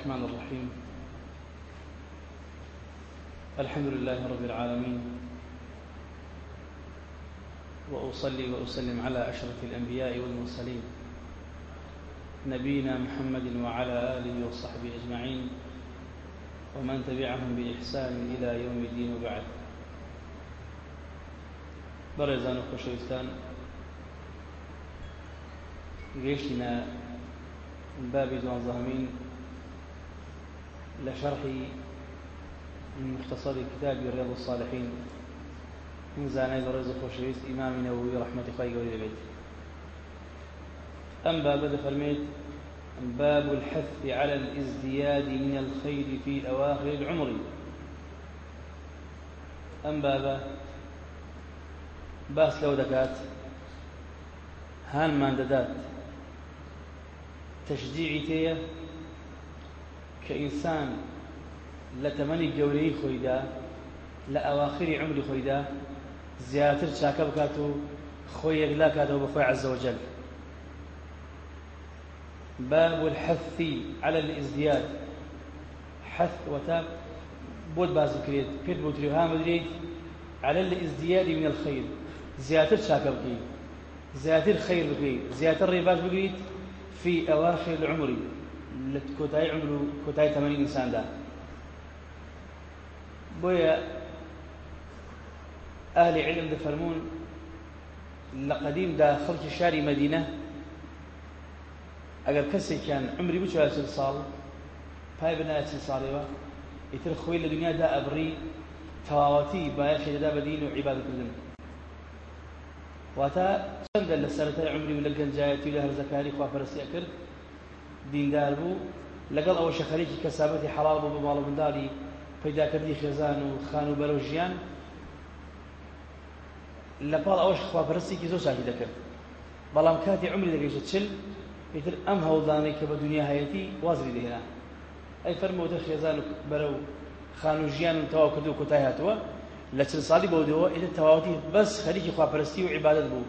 الرحمن الرحيم. الحمد لله رب العالمين. وأصلي وأسلم على أشرف الأنبياء والمرسلين. نبينا محمد وعلى آله وصحبه أجمعين. ومن تبعهم بإحسان إلى يوم الدين وبعد. بەڕێزان و خۆشەویستان گەیشتینە بابی دوانزەهەمین لە شەرحی مختصری کتابی ڕێض الصالحین من زانای بەڕێز و خۆشەویست ئیمامی نەووی ڕەحمەتی خی گەوری دەبێت ئەم بابە دەفەرمێت باب الحث على الازدياد من الخير في أواخر العمر. ئەم بابە باس لەو دەکات هانمان دەدات تشجيعی تەیە کە ئینسان لە تەمەنی گەورەی خۆیدا لە ئەواخری عمری خۆیدا زیاتر چاکە بکات و خۆی باب الحث على الازدياد. حث وتاب بود باز بکرێت پێت بوتری ها بدرێت على الازدياد من الخير. زیاتر چاکە بکەیت زیاتر خیر بکەیت زیاتر ڕێباش بگریت في أواخر العمر. لكوتاي عمر كوتاي ثمانين إنسان دا بويا أهل علم دفرمون لقديم دا خلق شاري مدينة أجر كسي كان عمري بوش على صال باي بنا صالوا يتر خوي الدنيا دا أبري تواوتي بايا شيء دا بدين وعبادة كلهم واتا چەندە لە سەرەتای عمری و لە گەنجایەتی لە هەرزەکاری خواپەرستیە کرد؟ دیندار بوو. لەگەڵ ئەوە شەخەرێکی کەسابەتی حەڵال بوو بە ماڵە منداڵی پەیداکردی خێزان و خان و بەرەو ژیان لە پاڵ ئەوەش خواپەرستێکی زۆر چاکی دەکرد. بەڵام کاتی عمری دەگەیشتە چل پێتر ئەم هەوڵدانەی کە بە دنیا هەیەتی وازری دەهێنا. ئەی فەرمەوتە خێزان و بەرەو خان و ژیان و تەواو کردو و کۆتای هاتووە. لە چل ساڵی بەودەوە ئێتر تەواوەتی بەس خەریکی خواپەرستی و عیبادت بوو.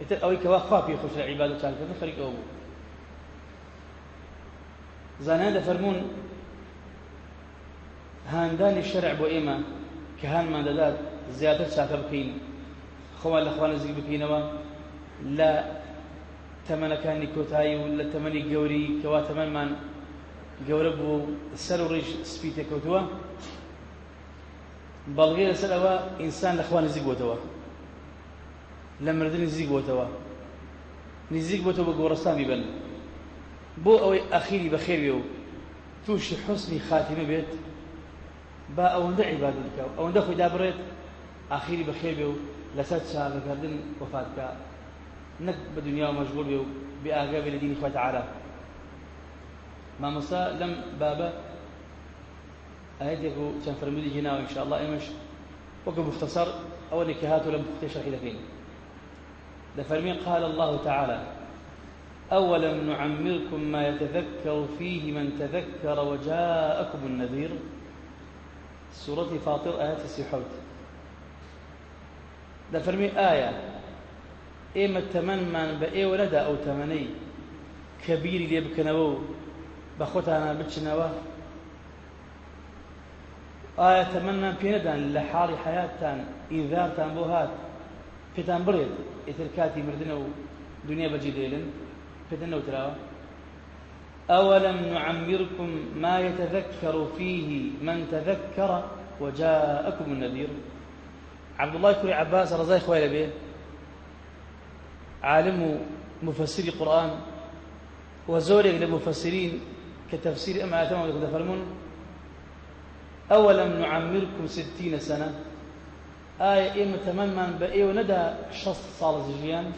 ئێتر ئەوەی کەوا خوا پێی خۆش لە عیبادت چاکردن خەریک ئەوە بوو. زانایان دەفەرمونون هاندانی شەرع بۆ ئێمە کە هانمان دەدات زیاتر چاکە بکەین. خۆمان لە خوا نزیک بکەینەوە لە تەمەنەکانی کۆتایی و لە تەمەنی گەوری کەوا تەمەنمان گەورە بوو سەر و ڕیش سپی تێکەوتووە بەڵگەی لەسەر ئەوە ئینسان لە خوا نزیک بۆتەوە لە مردن نزیک بۆتەوە نزیک بۆتەوە بە گۆڕستانی بن. بۆ ئەوەی ئەخیری بەخێر بێ و تووشی حسنی خاتیمە بێت با ئەوەندە عیبادت بکە ئەوەندە خۆی دابڕێت ئاخیری بەخێر بێ و لەسەر چاکەکردن وفات بکە نەک بە دنیا و مەشغول بێ و بێ ئاگا بێ لە دینی خۆی تەعالی مامۆستا لەم بابە هنا وإن شاء الله إمش. وقف مختصر. أول كهات ولم تختي شرحي لكين لفرمين قال الله تعالى. أولم نعمركم ما يتذكر فيه من تذكر وجاءكم النذير. سورة فاطر آيات السحوت لفرمين آية. إما التمن من بأي ولدا أو تمني؟ كبير لي بكنبو؟ بخوتنا بتشنوه ئایا تەمەمان پێ نەدان لە حاڵی حیاتتان ئینذارتان بۆ هات پێتان بڕێت ئیتر کاتی مردنە و دنیا بەجی دێلن پێتان نەوتراوە أولم نعمركم ما يتذكر فيه من تذكر وجاءكم النذير. عبد الله كري عباس رضي خويل به عالم مفسر القرآن وزورك للمفسرين كتفسير أما آتما فرمون أولم نعمركم ستين سنة. آية إما تماما بأي وندى شص صال زجيان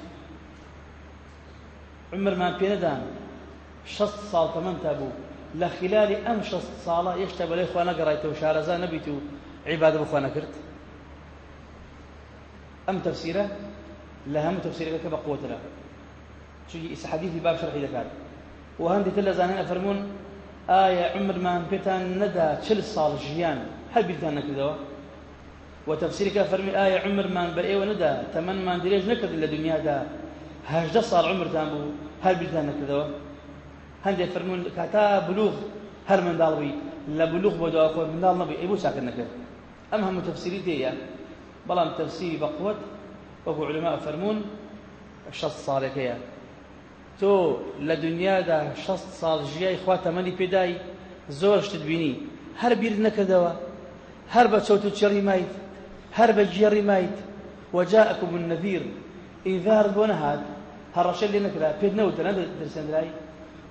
عمر ما بيندان شەست ساڵ تەمەنتا بوو لە خلالی ئەم شەست ساڵە یەشتا بەلای خوا نەگەڕایتەوە شارەزا نەبیت و عیبادە بخوا نەکرد ئەم تەفسیرە لە هەموو تەفسیرەکە بە قوترە چونکی حەدیثی باب شرحی دەکات و هەندی تر لە زانین ئەفەرمونون ئایا عمرمان پێتان نەدا چل ساڵ ژیان هەر بیرتان نەکردەوە و تەفسیرەکە فەرمی ئایا عمرمان بەر ئێوە نەدا تەمەنمان درێژ نەکرد لە دنیادا هەژدە ساڵ عمرتان بوو هەر بیرتان نەکردەوە. هەندێک فەرمونون کاتا بلوغ هەر منداڵ بووی. لە بلوغ بۆ دوا خۆ منداڵ نەبووی ئەی بۆ چاکرد نەکرد. ئەم هەموو تەفسیری تێیە. بەڵام تەفسیری بەقوت وەکو علماء فەرمونون شەست صالحية تو لە دنیادا شەست ساڵ ژیای خوا تەمەنی پێدای زۆر شتت بینی. هەر بیر نەکردەوە. هەر بە چەوت و چێڕی مایت. هەر بە گێڕی مایت. وجاءكم النذير بۆ نەهات هەڕەشە لێ نەکرا پێت نەوتە نەدرسێنرای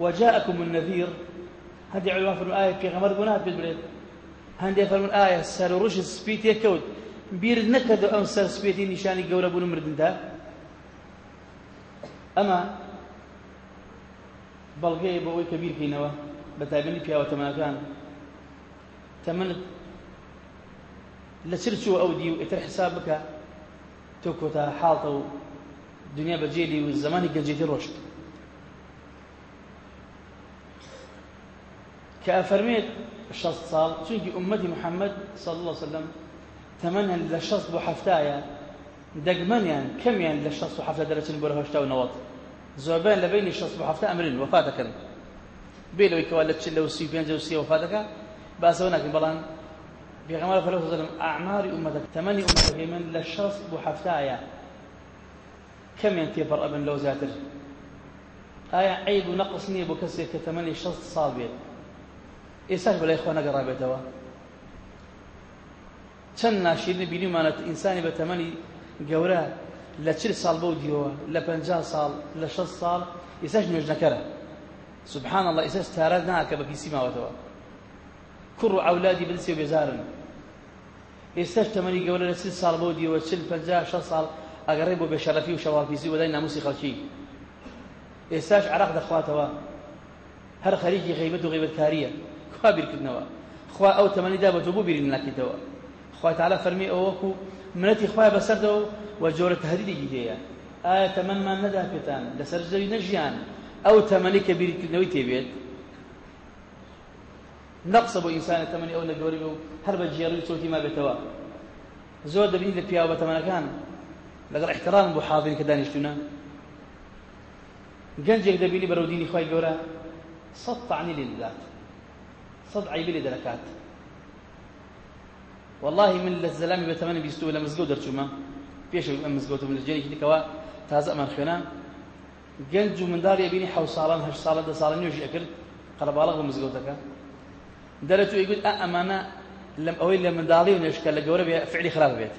وجاءكم النذير. هەندێک علما فەرمون ئایا پێغەمبەر بۆ نهات پێت بڵێت هەندێک فەرمون ئایا سەر و ڕوشت سپی تێکەوت بیر نەکردەوە ئەم سەر سپێتی نیشانی گەورە بوون مردندا ئەمە بەڵگەیە بۆ ئەوەی کە بیرکەینەوە بە تایبەتی پیاوە تەمەنەکان تەمەنت لە چر چوە ئەو دی و ئێتر حساب بکە تۆ کۆتا حاڵتە و دنیا بەجێلی و زمانی گەنجێتی ڕۆشت کە ئەفەرمێت شەست ساڵ چونکی ئومەتی محەممەد صلی الله وسلم تەمەنیان لە شەست بۆ هەفتایە دەگمەنیان کەمیان لە شەست و هەفتە دەرەچن بۆ هەشتا و نەوەت زۆربیان لە بینی شەست و هەفتە ئەمرن وەفات دەکەن بێ لەوەی کەوا لە چل لە سی پێنج و سی وەفات دەکات باسەوە ناکەین بەڵام پێغەمبەر فەرمووی صلی الله عليه وسلم ئەعماری ئومەتەک تەمەنی ئومەتەکەی من بۆ هەفتایە کەمیان تێپەڕ ئەبن لەو زیاتر ئایا عیب و نەقص نییە بۆ کەسێک کە تەمەنی شەست ساڵ بێت ئێستاش بەلای خۆ نەگەڕابێتەوە چەند ناشیرنی بینیمانەت ئینسانی بە تەمەنی گەورە لە چل ساڵ بەو دیەوە لە پەنجا ساڵ لە شەست ساڵ نوێژنەکەرە سبحان الله ئێستا ستارەت ناکە بە پیسی ماوەتەوە کوڕ و ئەولادی بنسی و بێزارن ئێستاش تەمەنی گەورە لە چل ساڵ بەو دیەوە چل ئەگەڕێ بۆ بێشەرەفی و شەواڵپیسی وەدای ناموسی خەڵکی ئێستاش عراق دەخواتەوە هەر خەریکی غیبەت و غیبەتکاریە خوا بیرکردنەوە خوا ئەو تەمەنیدا بە تۆ بۆ بیری ناکەیتەوە. خوا تعالی فەرمی ئەوە وەکو منەتی خوای بەسەردەوە و جۆرە تهدیدێکی هەیە ئایا تەمەنمان نەدا پێتان لەسەر زەوی نەژیان. ئەو تەمەنی کە بیرکردنەوەی تێبێت. نەقسە بۆ ئینسانە تەمەنی ئەو لە گەوری و هەر بە جێڕی چۆتی ما بێتەوە زۆر دەبینی لە پیاوە بە لەگەڵ احترام بۆ حاضرین کە دانیشتونە گەنجێک دەبینی بەرەودینی خوای گەورە سەد تعنی لێ دەدات. سەد عیبی لێ دەرەکات. والله من لە زەلامی بە تەمەنی بیستووە لە مزگەوت من لە جێرێکی دیکەوە تازە ئەمان خوێنە گەنج و منداڵی ئەبینی حەو ساڵان هەشت ساڵە دە ساڵە نوێژی ئەکرد قەرەباڵغ بە مزگەوتەکە دەرەتوو ئەیگوت ئە ئەمانە لەم ئەوەی لە منداڵی و نوێشکە لە گەورە فعلی خراپ بێت.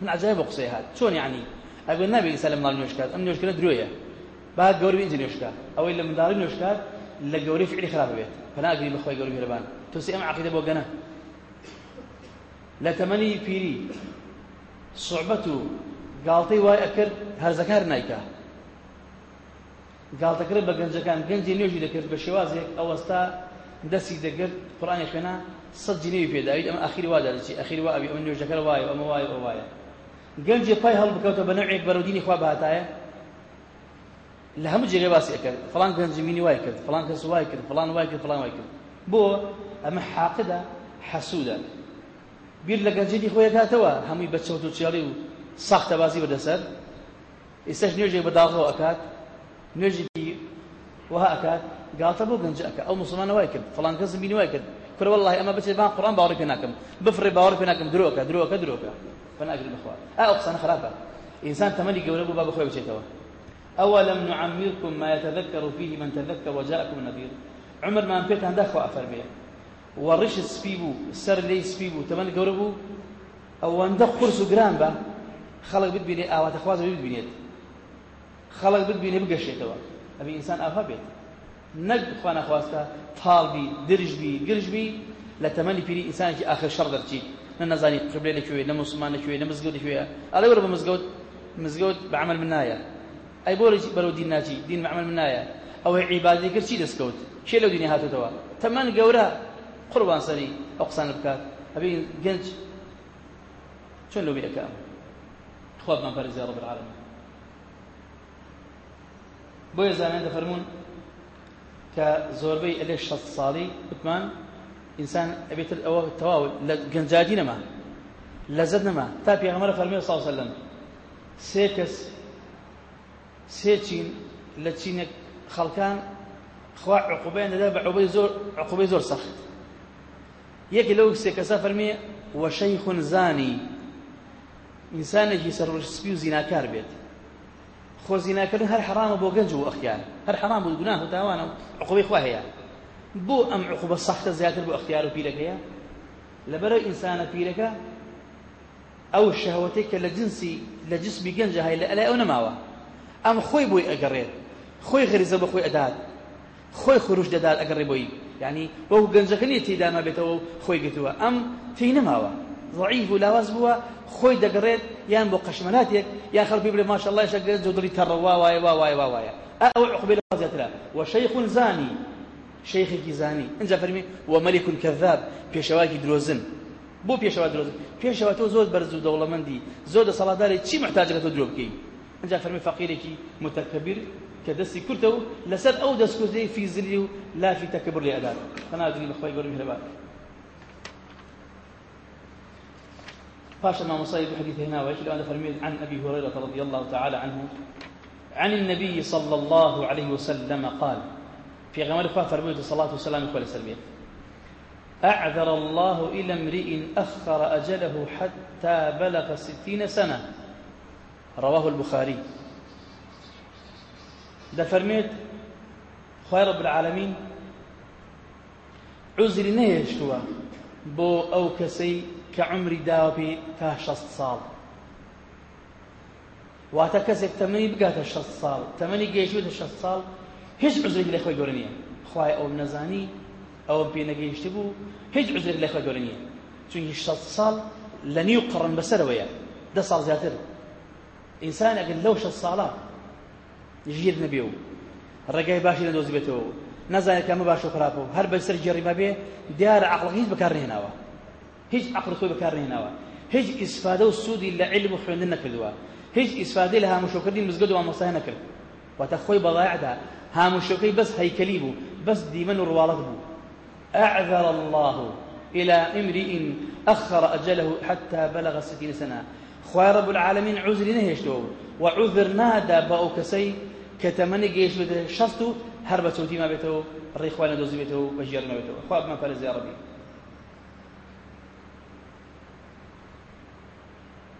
من عجایب قسەی هات چۆن یعنی ئەگوت نابێت ئینسان لە منداڵ نوێشکات ئەم نوێشکە درۆیە با گەورە بێ ئینجا نوێشکات ئەوەی لە منداڵی نوێشکات لە گەورەی فعلی خراپ بێت فناگری بەخوای گەورە میهرەبان تۆ سێ ئەم عەقیدە بۆ گەنە لە تەمەنی پیری. سوعبەت و گاڵتەی وای ئەکرد هەرزەکار نایکا. گاڵتەکرد بە گەنجەکان. گەنجی نوێژی دەکرد بە شێوازێک ئەوەستا دەستی دەگرت قڕانی خوێنا سەد جنێوی پێداویت. ئەمە ئەخیری وا دەرچی. ئەخیری وا ئەبی ئەمە نوێژەکە وایە ئەمە وایە ئەو وایە. گەنجێ پای هەڵ بکەوتە بە نەوێک بەرەودینی خوا بەهاتایە لە هەموو جێگە باسی ئەکرد فڵان گەنجمینی وای کرد فڵان کەس وای کرد فڵان وای کرد فڵان وای کرد بۆ ئەمە حاقدە حەسوودە بیر لە گەنجێتی خۆی کاتەوە هەمووی بە چەوت و چێڵی و ساختە بازی بەدەسەر ئێستاش نوێژێک بەداڵەوە ئەکات نوێژێکی وها ئەکات گاڵتە بۆ گەنج ئەکە ئەو مسلمانە وای کرد فڵان کەس بینی وای کرد کورە والله ئەمە بچێت بان قورآن باوەڕی پێ ناکەم بفڕێ باوەڕی پێ ناکەم درۆکە درۆکە درۆکە فناگرێت بخوا ئەو قسانە خراپە ئینسان تەمەنی گەورە بوو با بخۆی بچێتەوە أولم نعمركم ما يتذكر فيه من تذكر وجاءكم النذير عمر ما بيت عندك وأفرميه وڕش سپی بوو سەر لێی سپی بوو تەمەند گەورە بوو ئەوەندە قرس و گران بە خەڵک بتبینێ ئاواتە خوازە ببینێت خەڵک بتبینێ بگەشێتەوە ئەبی ئینسان ئاوا بێت نەک خوا نەخواستە تاڵبی درژبی گرژبی لە تەمەنی پیری ئینسانێکی ئاخر شەڕ دەرچیت نە نەزانی قبلێ لەکوێ نە موسڵمان لەکوێ نە مزگەوت لەکوێیە ئەڵێ وەرە بە مزگەوت مزگەوت بەعمل من نایە. ئەی بۆ بەرەو دین ناچی دین بەعمل من نایە. ئەوەی عیبادی کرد چی دەستکەوت. شێ لەو دنیا هاتوتەوە؟ تەمەەن گەورە قوربان سەری ئەو قسانە بکات. ئەبی گەنج چۆن لەو بێەکە خواب من پەرزی رب العالمین. بۆیە زانان دەفەرمونون کە زۆربەی ئەلێ شەست ساڵی وتمان ئینسان ئەبێتر ئەوە تەواو لە گەنجادی نەما لەزت نەما. تا پێغەمبەر فەرمی وسلم سێ کەس سێ چین لە چینێک خەڵکان خوا عقوبەیان دەدا بە عقوبەی زۆر عقوبەی زۆر سەخت. یەکی لەو سێ کەسە فەرمی وەشەیخ زانی. ئینسانێکی سەرڕشسپی و زیناکار بێت. خۆ زیناکردن هەر حرامە بۆ گەنج و ئەختیار هەر حرام بوو گوناه و تاوانە و عقوبەی خوا هەیە بۆ ئەم عقوبە سەختە زیاتر بۆ ئەختیار و پیرەکەیە لەبەرە ئینسانە پیرەکە ئەو شەهوەتێک کە لە جنسی لە جسمی گەنجە هەیە لە ئەلای ئەو نەماوە ئەم خۆی بۆی ئەگەڕێت خۆی غریزە بە خۆی ئەدات خۆی خروش دەدات ئەگەڕێ بۆی یعنی وەکو گەنجەکە نیە تێدا مابێتەوە و خۆی گرتووە ئەم تی نەماوە ضعیف و لاواز بووە خۆی یان بۆ قەشمەلاتێک یان خەڵکی ماشەڵڵا شەگە جۆدڵی تەڕە وا وایە وا وایە وا وایە ئەو عقبەی لە زیاترە وشەیخ زانی شەیخێکی زانی ئەنجا فەرمی ومەلیک کەذاب پێشەواکی درۆزن بۆ پێشەوا درۆزن پێشەوە تۆ زۆر بەرز و دەوڵەمەندی زۆر دەسەڵاتداری چی محتاجەکە تۆ درۆ بکەی ئەنجا فەرمی فەقیرێکی متەکەبیر کە دەستی کورتە و لەسەر ئەو دەستکوزەی فیزلی و لافی تەکەبر لێ ئەدات خەنادری بەخوای گەورم هێرەبات باشا ما مصيب حديث هنا وإيش لو أنا فرميت عن أبي هريرة رضي الله تعالى عنه عن النبي صلى الله عليه وسلم قال في غمار إخوة فرميت الصلاة والسلام إخوة السلمية أعذر الله إلى امرئ أخر أجله حتى بلغ ستين سنة. رواه البخاري. ده فرميت خواه رب العالمين عزر نهيشتوا بو أو كسي کە عمری داوە پێ تا ش ساڵ. واتە کەسێک تەمەنی بگاتە ش ساڵ تەمەنی گەیشتە ش ساڵ هیچ عزرێک لە خۆی گەورە نیە خخوای ئەو نەزانی ئەو پێ نەگەیشتی بوو هیچ عزرێک لە خۆی گەورە نیە چونکی ش ساڵ لە نیو قڕن بەسەرەوەیە ده ساڵ زیاتر. ئینسان ئەگەن لەو ش ساڵە ژیر نەبێ و. ڕێگای باشی لە دۆزی بێتەوە. نەزانێت کەمە باش و خراپەوە هەر بەسەر جێڕیمە بێ دیارە عقڵ هیچ بەکارهێناوە هیچ عقل خۆی بەکار نهێناوە هیچ ئیسفادە و سوودی لە علم و خوێندن نەکردووە هیچ ئیسفادەی لە هامشۆکردی مزگەوت و ئامۆستای نەکرد واتە خۆی بەڵایعدا هامشۆکەی بەس هەیکەلی بوو بەس دیمەن و ڕواڵەت أعذر الله إلى امرئ أخر أجله حتى بلغ ستين سنة. خواه رب العالمين عذر نهشتو وعذر نادا بأو كسي كتمني جيش بده شستو هربة توتي ما بيتو الريخوان دوزي بيتو وجير ما بيتو خواه ما فلز يا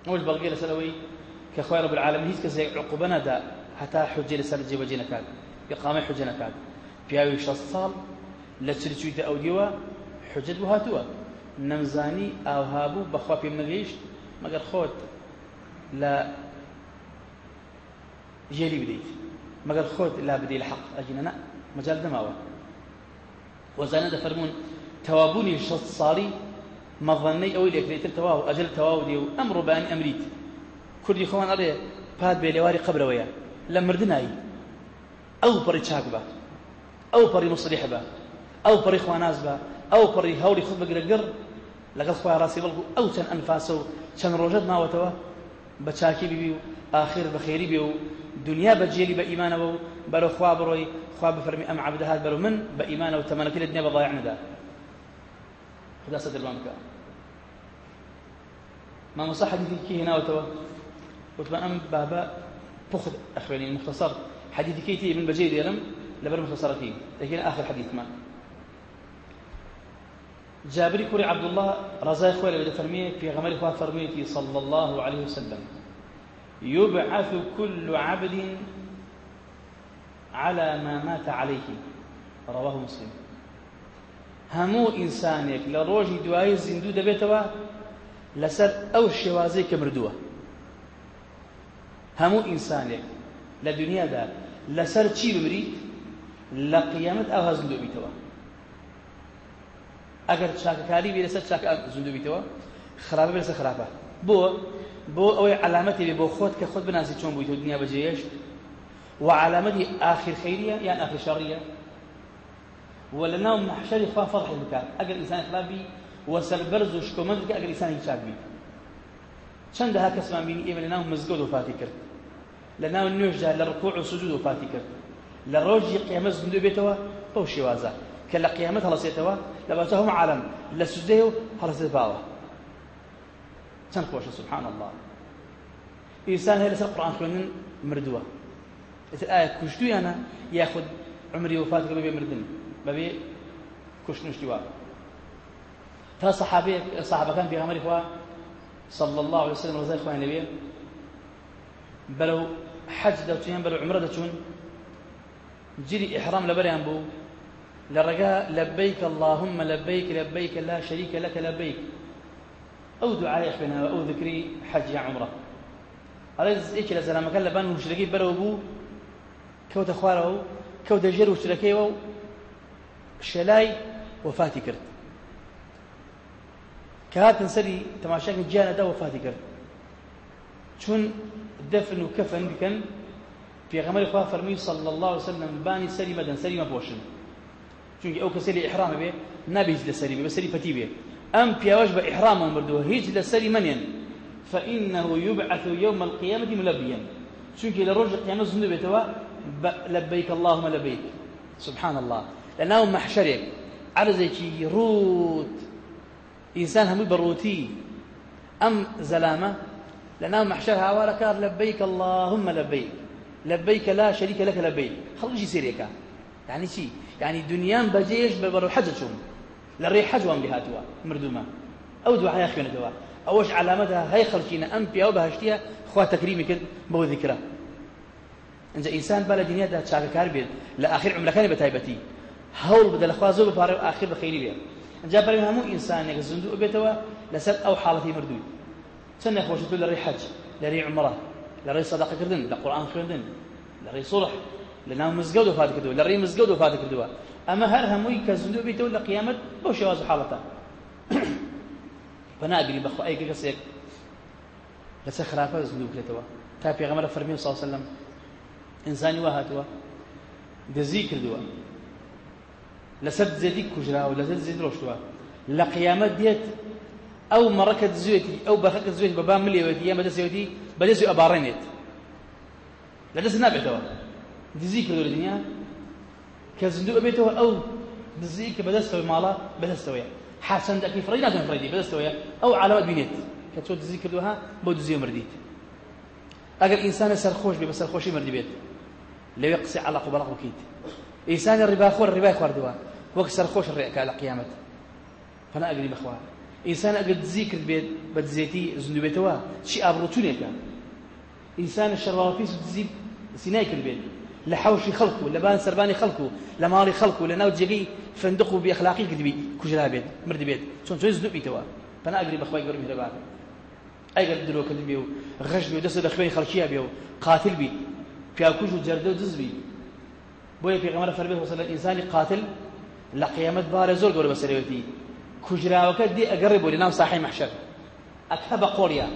موش بلغي لسلوي كخواه رب العالمين هيس كسي عقوبنا دا حتى حجي لسال جيب كاد كاد. پیاوی شەست ساڵ لە چرچوویتە ئەو دیوە حجت بوو هاتووە نەمزانی ئاوهابوو بەخوا پێم نەگەیشت مەگەر خۆت لە ژێری بدەیت مەگەر خۆت لا بدەی لە حەق ئەجینە نە مەجال دەماوە وەزانە دەفەرمونون تەوابوونی شەست ساڵی مەظەنەی ئەوەی لێکرێتتر تەواو ئەجل تەواو دێ و ئەم ڕوبانی ئەمریت کوردی خۆمان ئەڵێ پات بێ لێواری قبرەوەیە لە مردنایی ئەو پەڕی چاک بە ئەو پەڕی مسلیح بە ئەو پەڕی خواناز بە ئەو پەڕی هەوری خود بگرە گڕ لەگەڵ خۆی ڕاستی بەڵکو ئەو چەند ئەنفاسە و چەند ڕۆژەت ماوەتەوە بە چاکی ببی و ئاخر بە خێری بێ و دنیا بە جێلی بە ئیمانەوە و بەرە خوا بڕۆی خوا بفەرمی ئەم عەبدە هات بەرە من بە ئیمانە و تەمەنەکەی لە دنیا بە ضایع نەدا خدا سەدرمان بکە مامۆستا حەدیثێکی هێناوەتەوە وتمان ئەم بابە پخت ئەخوێنین مختصر. حديث كيتي من بجيد يرم لبر مختصرتين لكن آخر حديث ما. جابري كوري عبد الله رزاي خوالي بدا فرميه في غمر خواه فرميتي صلى الله عليه وسلم. يبعث كل عبد على ما مات عليه. رواه مسلم. همو إنسانك لروجي دواي زندو لسر أو شوازي كمردوه همو إنسانك لدنيا دا لسر چی بمریت لە قیامەت ئەوها زندوو بیتەوە ئەگەر چاکەکاری بێ لەسەر چاک زندوو بیتەوە خراپە بێ لەسەر خراپە بۆ بۆ ئەوەی علامەتی بێ بۆ خۆت کە خۆت بناسی دنیا بەجێهێشت وعلامتي آخر خيرية يعني آخر شرية ولنا محشر خوا فضح بك أجر إنسان خلابي وسربرز وشكومنت أجر إنسان يشاك بي چەندەها کەسمان بینی ئێمە لە ناو مزگەوت وفاتی کرد. لە ناو نوێژدا لە ڕکوع و سجود وفاتی کرد. لە ڕۆژی قیامەت زندو بێتەوە بەو شێوازە کە لە قیامەت هەڵەسێتەوە لە بەتە هەموو عالم لە سوزدەیە و هەڵەسێت باوە چەند خۆشە سبحان الله ئینسان هەیە لەسەر قورآن خوێندن مردووە ئایا کوشتویانە یاخود عمری وفات بەبێ مردن. بەبێ کوشتنشتی تا صحابەیە صحابەکان پێغەمبەری خوا صلى الله عليه وسلم وزي إخواني النبي. بلو حج دەچویان بلو عمرە دەچوون جري إحرام لبريان بو لرجاء لبيك اللهم لبيك لبيك لا شريك لك لبيك. أو دعاء إخوانها أو ذكري حج يا عمرة. على إيش لسلام كان لبان مشركي بلو بو. كوت أخواره كوت جير وشركي و شلاي وفاتي كرت. كهاتن سري تماشاك جانا دا وفاتي كرت چون دفن وكفن بكن في غمر إخوة فرمي صلى الله عليه وسلم باني سري مدن سري مبوشن چونك أو كسري إحرام به نبي هيج لسري بس سري فتي به أم بيواج بإحرام مردوه هيج لسري منين؟ فإنه يبعث يوم القيامة ملبيا. چونك لرجع القيامة زند بيتوا لبيك اللهم لبيك. سبحان الله. لأنه محشرك إنسان هم بروتي أم زلامة؟ لأنه محشر هاوارك لبيك اللهم لبيك. لبيك لا شريك لك لبيك. خلجي سيريكا. يعني شي؟ يعني دنيان بجيش ببرو حجتهم لري حجوان بهاتوا. مردوما أو دعاء أخينا دوا أوش علامتها؟ هاي خلشينا أم بيا وبهشتيها خوا تكريمي كد بو ذكرى. إنجا إنسان بلا دنيا ده تشاك كاربيد لآخر عمر كان بتايبتي. هول بدل أخوا زوب بارو آخر بخيري بيه جا بري همو إنسان يك زندو بيتوا لسد أو حالتي مردود سنة خوشتو لري حج لري عمره لري صدقة كردن لقرآن كردن لري صلح لنا مزقود وفات كردوا لري مزقود وفات كردوا أما هر هموي كزندو بيتوا لقيامة بو شواز حالته فنا أقري بخو أي قصيك لسه خرافة زندو كردوا تا پیغمبر فرمي صلى الله عليه وسلم إنساني وهاتوا دزي كردوا لسد زيدي كجرا ولا زد زيد روشتوا لقيامة ديت أو مركت زويتي أو بخكت زويتي بابا مليوتي يا مدى سويتي بدسي أبارينيت لدس نابع توا دزي كردوا الدنيا كزندو أبيتوا أو دزي كبدستوي مالا بدستوي حسن دكي فريد نازم فريدي بدستوي أو علامات بينيت. كتو دزي كردوها بو دزي مرديت. أجل إنسان سرخوش بي بس سرخوشي مردي بيت. لو إنسان الربا خور الربا خور دوا. وقت سرخوش الرئك على قيامة فأنا أقري بخوان إنسان أقد ذكر بيت بدزيتي زندو بيتوا شيء أبروتوني كان. إنسان الشروافيس بتزيد سينايك البيت لحوشي خلقه لبان سرباني خلقه لمالي خلقه لناو جيجي فندقه بأخلاقي كدبي كجلا بيت مرد بيت. شون شون زندو بيتوا فأنا أقري بخوان قرمي هربان أي قد درو كدبيو غش بيو دست دخوين خلقيا بيو. قاتل بي. في أكوش جردو دز بي. بۆیە پێغەمبەر فەرمێت وسلم ئینسانی قاتل لە قیامەت بارە زۆر گەورە بەسەرەوەتی کوژراوەکە دی ئەگەڕێ بۆ لەناو ساحەی مەحشەر ئەکە بە قۆڵیە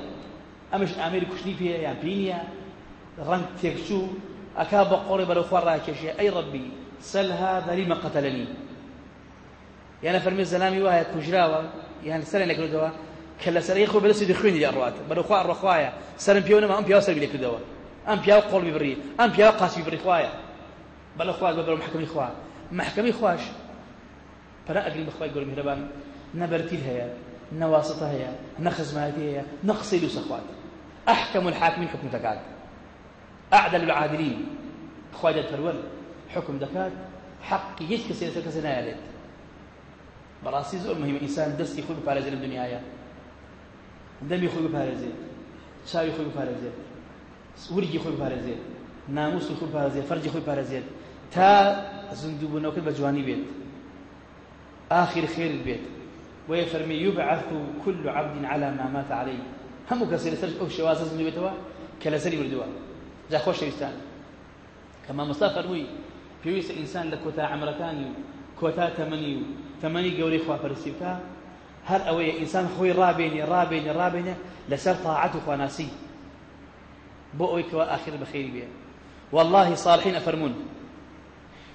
ئەمش ئامێری کوشتنی پێ یان پێی نییە ڕەنگ تێکچوو ئەکا بە قۆڵی بەرەو خوا ڕاکێشێ ئەی ڕەبی سەل هذا لما قتلني یانە فەرمێ زەلامی وایە کوژراوە یان سەرێ نەکردەوە کە لە سەرەی خۆ بەدەستی دەخوێنی لە ئەڕوات بەرەو خوا ڕەخوایە سەرم پێوە نەما ئەم پیاوە سەر لێکردەوە ئەم پیاوە قۆڵ ببڕی ئەم پیاوە قاسی خوایە بەڵە خوا بەبەر محکەمی خوا محکەمی خوش پەرە ئەگری بەخوای گەور میهرەبان نەبەرتیل هەیە نەواسطە هەیە نەخزماتی هەیە نەقسەی لوسە خوات أحكم الحاكمين حكم دكات. أعدل العادلين. خواجة فرول حكم دكات. حق يش كسير كسر نايلت براسي زور مهم. إنسان دست يخوي بفارزة الدنيا يا دم يخوي بفارزة شاي يخوي بفارزة ورجي يخوي بفارزة ناموس يخوي بفارزة فرج يخوي بفارزة تا زندو بنوكل بجواني بيت آخر خير البيت ويفرمي يبعث كل عبد على ما مات عليه. هم كسر سرج أو شواز زندو بيتوا كلا سري بردوا جا خوش إنسان كما مصطفى فرمي پێویستە ئینسان لە کۆتا عمرەکانی و کۆتا تەمەنی و تەمەنی گەورەی خواپەرستی بکە. هەر ئەوەیە ئینسان خۆی ڕابێنێ ڕابێنێ ڕابێنێ لەسەر تاعەت و خواناسی. بۆ ئەوەی کەوا ئاخر بەخێری بێ. والله صالحين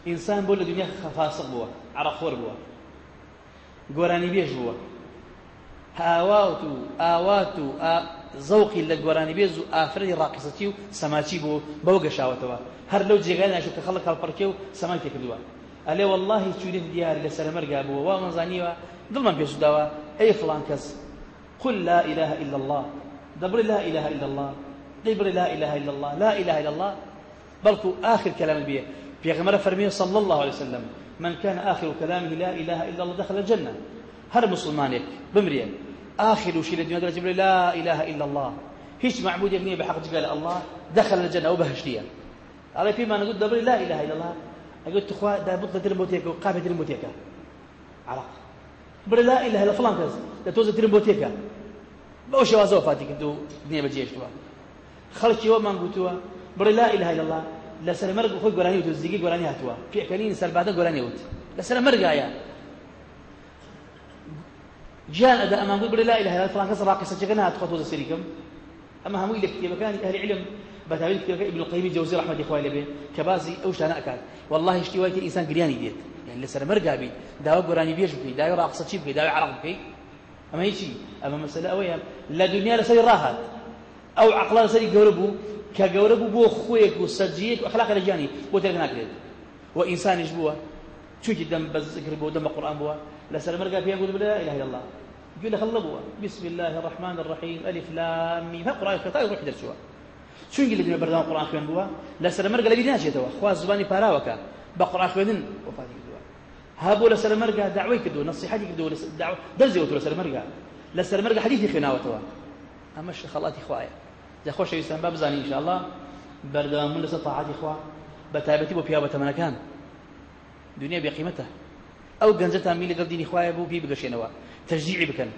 إنسان بول الدنيا فاسق بوا عرفور بوا گۆرانی بێژ بووە هاوات و ئاوات و زەوقی لە گۆرانی و ئافرەتی ڕاقیسەتی و سەماچی بوو بەو گەشاوەتەوە. هەر لەو جێگای ناشێت کە خەڵک هەڵپەرکێ و سەمای تێکردووە ئەلێ واللهی چونێت دیاری لە سەرمەرگا بووە وا مەزانیوە دڵمان پێشداوە ئەی فڵان کەس قل لا إله إلا الله. دبر لا إله إلا الله. دبر لا إله إلا الله. لا إله إلا الله. بلكو آخر كلام بيه في غمرة فرمية صلى الله عليه وسلم من كان آخر كلامه لا إله إلا الله دخل الجنة. هر مسلمانك بمريا آخر شيء جبريل لا إله إلا الله. هيش معبود يغني بحق قال الله دخل الجنة. وبهشتيا على فيما نقول دبري لا إله إلا الله. أقول تخوا دا بطلة ترمبوتيك وقابة ترمبوتيك عرق بر لا إله إلا فلان كذا. دا توزة ترمبوتيك بوش وازو فاتك دنيا بجيش توا خلق يوم من قلتوا بر لا إله إلا الله. لسر مرق خود قراني وتو زيقي قراني هاتوا. في أكلين سر بعد قراني وت لسر مرق آيا جان أدا أمام قل لا إله إلا الله فلان كسر راقصة جغنا هاتخطوز سريكم أما هم يلك كتابة كان أهل علم. بتعبير كتابة ابن القيم الجوزي رحمة إخوة لبي كبازي أوش أنا أكاد والله اشتوايت الإنسان قرياني ديت يعني لسر مرق بي داو قراني بيش بكي داو راقصة شي بكي داو عرق بكي أما هيشي أما مسألة أويا لا دنيا لسري راهات أو عقلا لسري قربو كجورب بو خويك وسجيك واخلاق الجاني بو تلك ناكريت وانسان يجبوه شو جدا بذكر بو دم القران بو لا سلام مرقا فيها يقول لا إله إلا الله. يقول له خلبوا بسم الله الرحمن الرحيم. ألف لام خطا يروح درسوا شو يقول لي بردان القران خوين بوا؟ لا سلام مرقا لبي ناجي توا. خوا زباني باراوكا. بقرا خوين وفاتي دوا هابو لا سلام مرقا دعوي كدو نصيحتي كدو دعوه دزي وتو لا سلام مرقا لا سلام مرقا حديثي خناوتوا أما اخوايا جا خۆشەویستان با بزانین ئینشاءالله بەردەوامبوون لەسەر تاعاتی خوا بە تایبەتی بۆ پیا بەتەمەنەکان دنیا بێقیمەتە ئەو گەنجەتان می لەگەڵ دینی خوایە بوو پێی بگەشێنەوە تەشجیعی بکەن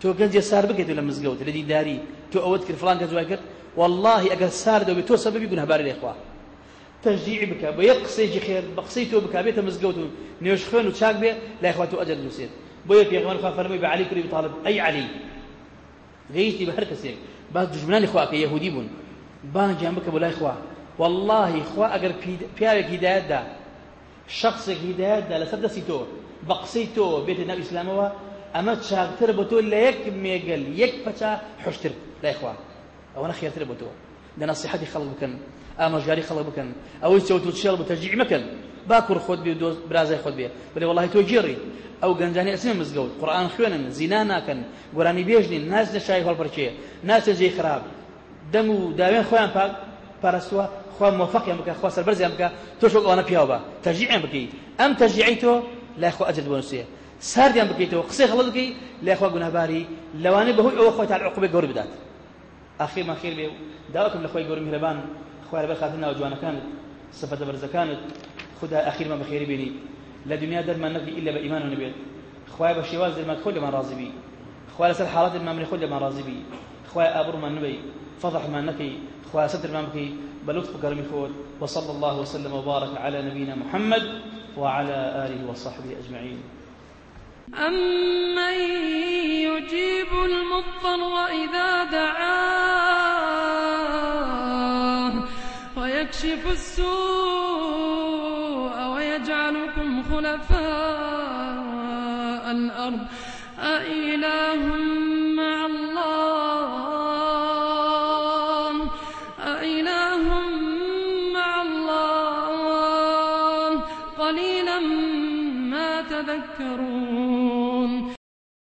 تۆ گەنجێ سار بکەیت لە مزگەوت لە دینداری تۆ ئەوەت کرد فلان کە جوای کرد والله ئەگەر سار دەبێت تۆ سەبەبی گونهباری لێ خوا تەشجیعی بکە بە یەک قسەیەکی خێر بە قسەی تۆ بکە بێتە مزگەوت و نوێژ خوێن و چاک بێ لای خوا تۆ ئەجر دروسێت بۆیە پێغەمبەر خوا فەرمووی بە عەلی کوڕی طالب. ئەی عەلی غەیشتی بە هەر کەسێک باز دژمنانی خوا کە یەهودی بوون. بانگیان بکە بۆ لای خوا. والله خوا ئەگەر پیاوێک هیدایەتدا شخصێک هیدایەتدا لەسەر دەستی تۆ بە قسەی تۆ بێتە ناو ئیسلامەوە ئەمە چاکتر بۆ تۆ لە یەک مێگەل یەک پەچا حشتر لای خوا. ئەوەنە خێرتر بۆ تۆ. دەنەسیحەتی خەڵک بکەن ئاماژگاری خەڵک بکەن. ئەوەی چەوت و چێڵ بە تەرجیع مەکەن. با کوڕ خۆت بێ و برازای خۆت بێ. بڵێ وڵی تۆ گێڕی ئەو گەنجانی ئەسمە مزگەوت قورآن خوێنن زینا ناکەن گۆرانی بێژنین ناچنە شای هەڵپەرچێ ناچە جێی خراپ. دەم و داوێن خۆیان پاک پاراستووە خوا موفقیان بکە خوا سەربەرزیان بکە تۆ شۆک ئەوانە پیاوە بە تەرجیعیان بکەیت. ئەم تەرجیعی تۆ لای خۆ ئەجر بۆنووسێ ساردیان بکەیتەوە قسەی خەڵک بکەی لای خوا گونەباری لەوانەیە بەهۆی ئەوە خۆی عقوبەی گەور بدات. ئاخیرمان خێر بێ. داواکەم لە خۆی گەور میهرەبان خاتن ناو جوانەکانت سفەتە بەرزەکانت خدا ئاخیرمان بەخێری بێنی لە دنیا دەرمان نەکەی ئیلا بە ئیمان و نەبێت خوای بە شێواز دەرمان ڕازی بی خوای لەسەر حاڵات دەرمان خۆی لەمان ڕازی بی خوای ئابڕمان نبەی فضحمان نەکەی خوای سترمان بکەی بلطف كرم فود وصلى الله وسلم وبارك على نبينا محمد وعلى آله وصحبه أجمعين. أمن يجيب المضطر إذا دعاه ويكشف السوء خلفاء الأرض. أإله